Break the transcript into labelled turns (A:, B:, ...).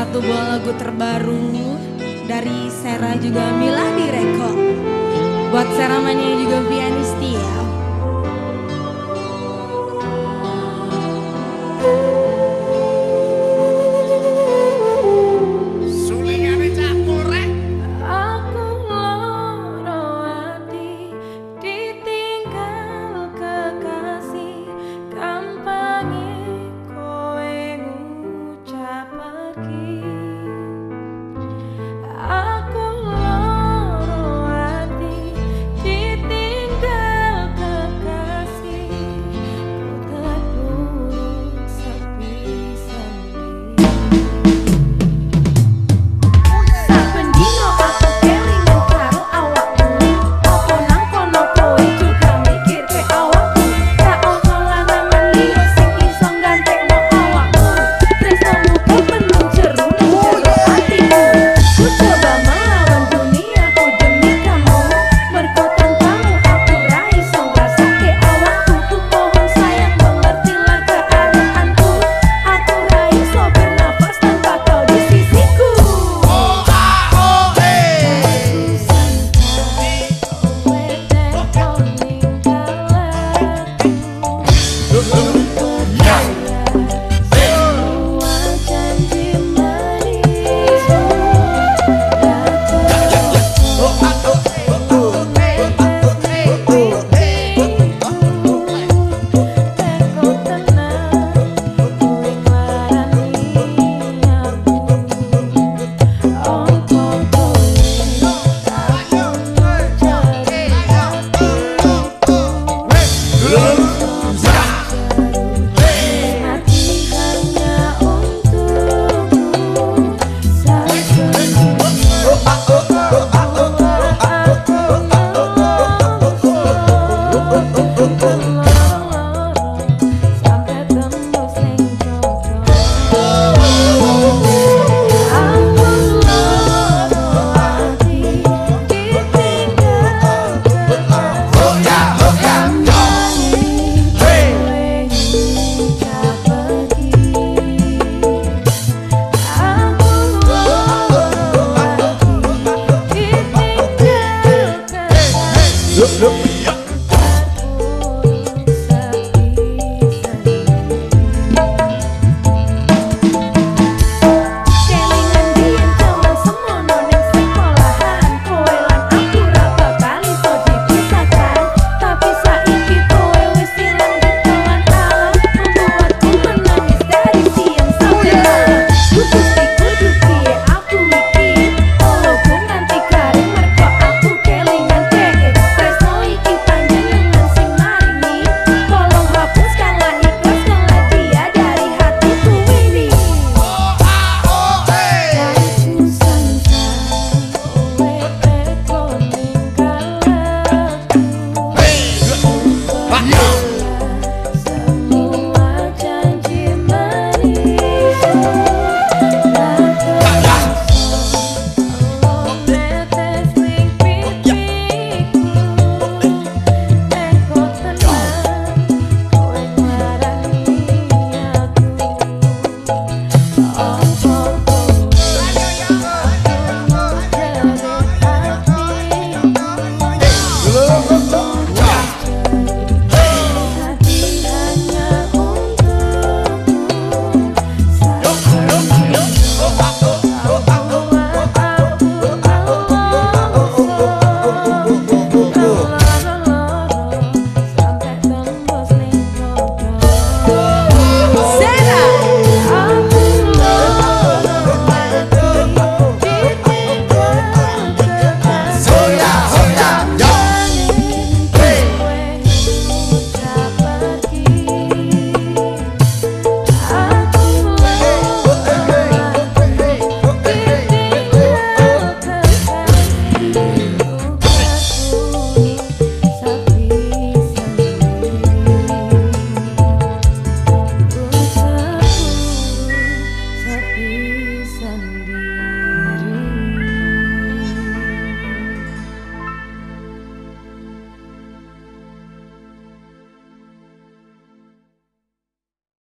A: satu buah lagu terbaru dari Sera juga Mila di Reko. Buat Sera Mania juga pianisti ya.
B: No.